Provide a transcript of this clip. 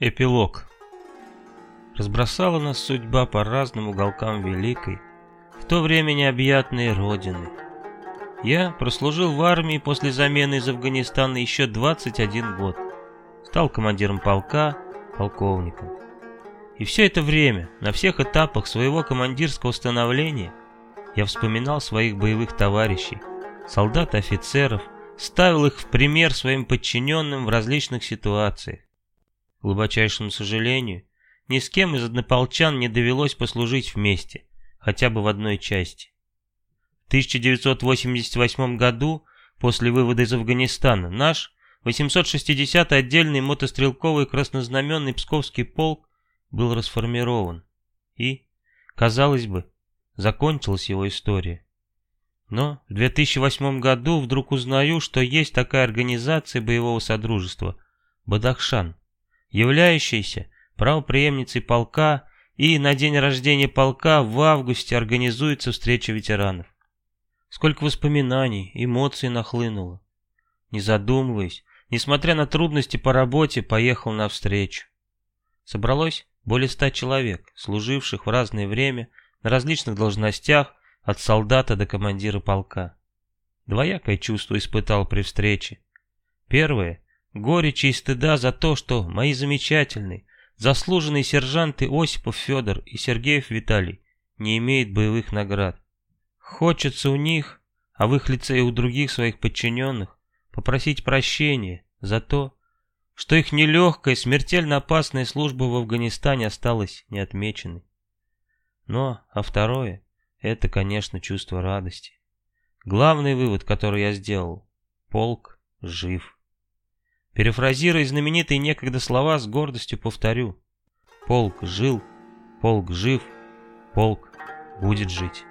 Эпилог. Разбросала нас судьба по разным уголкам Великой, в то время необъятной Родины. Я прослужил в армии после замены из Афганистана еще 21 год. Стал командиром полка, полковником. И все это время, на всех этапах своего командирского становления, я вспоминал своих боевых товарищей, солдат и офицеров, ставил их в пример своим подчиненным в различных ситуациях глубочайшему сожалению, ни с кем из однополчан не довелось послужить вместе, хотя бы в одной части. В 1988 году, после вывода из Афганистана, наш 860-й отдельный мотострелковый краснознаменный Псковский полк был расформирован. И, казалось бы, закончилась его история. Но в 2008 году вдруг узнаю, что есть такая организация боевого содружества – Бадахшан являющейся правопреемницей полка, и на день рождения полка в августе организуется встреча ветеранов. Сколько воспоминаний, эмоций нахлынуло. Не задумываясь, несмотря на трудности по работе, поехал навстречу. Собралось более ста человек, служивших в разное время на различных должностях, от солдата до командира полка. Двоякое чувство испытал при встрече. Первое горечи и стыда за то, что мои замечательные, заслуженные сержанты Осипов Федор и Сергеев Виталий не имеют боевых наград. Хочется у них, а в их лице и у других своих подчиненных, попросить прощения за то, что их нелегкая, смертельно опасная служба в Афганистане осталась неотмеченной. Но, а второе, это, конечно, чувство радости. Главный вывод, который я сделал, полк жив. Перефразируя знаменитые некогда слова, с гордостью повторю. Полк жил, полк жив, полк будет жить.